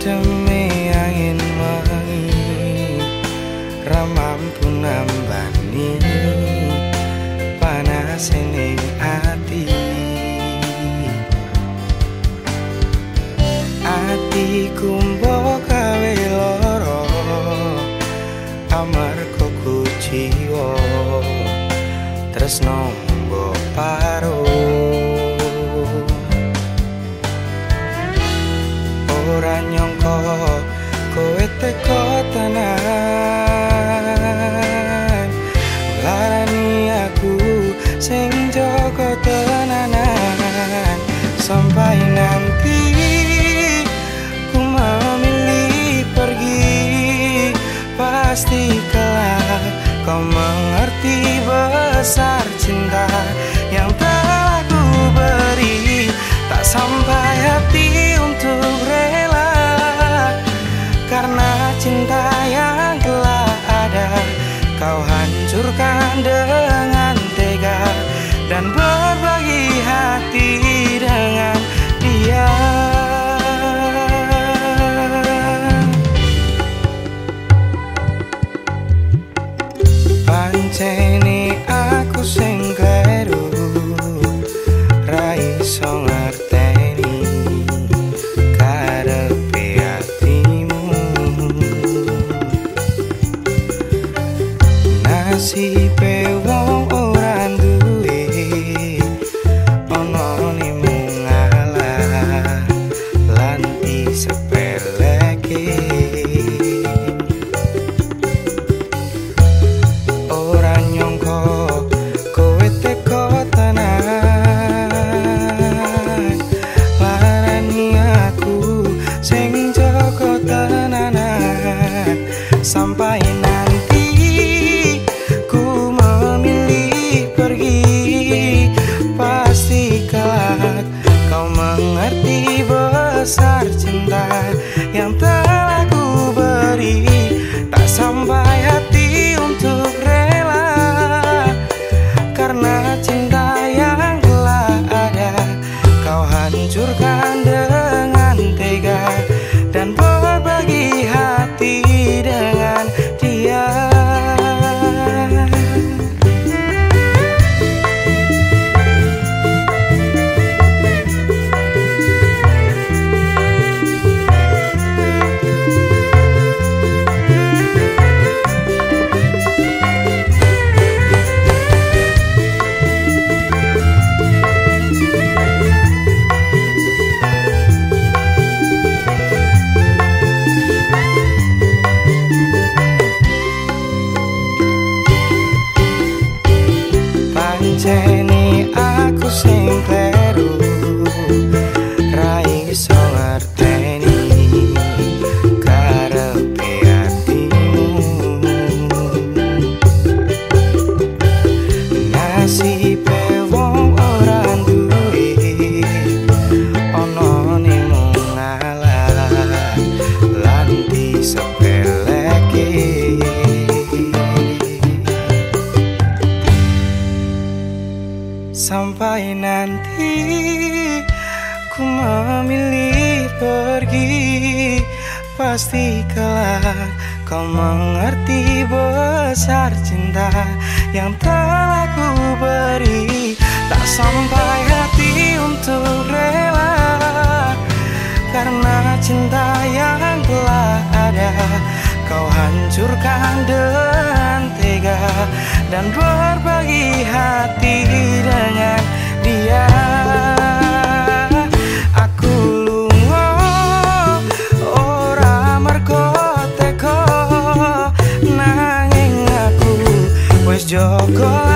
demi angin mengiringi ramam pun nambani panas ini hati hati kumbo kawe loro amar ku jiwo tresno mbok pasti kelak. Kau mengerti besar cinta yang telah ku beri. Tak sampai hati nasibe wong mengerti besar cinta Sampai nanti ku memilih pergi. Pasti kelak kau mengerti besar cinta Yang telah ku beri. Tak sampai hati untuk rela Karena cinta yang telah ada Kau hancurkan tega Dan berbagi hati dengan dia. Aku lunga ora mergo Nanging aku wis jaga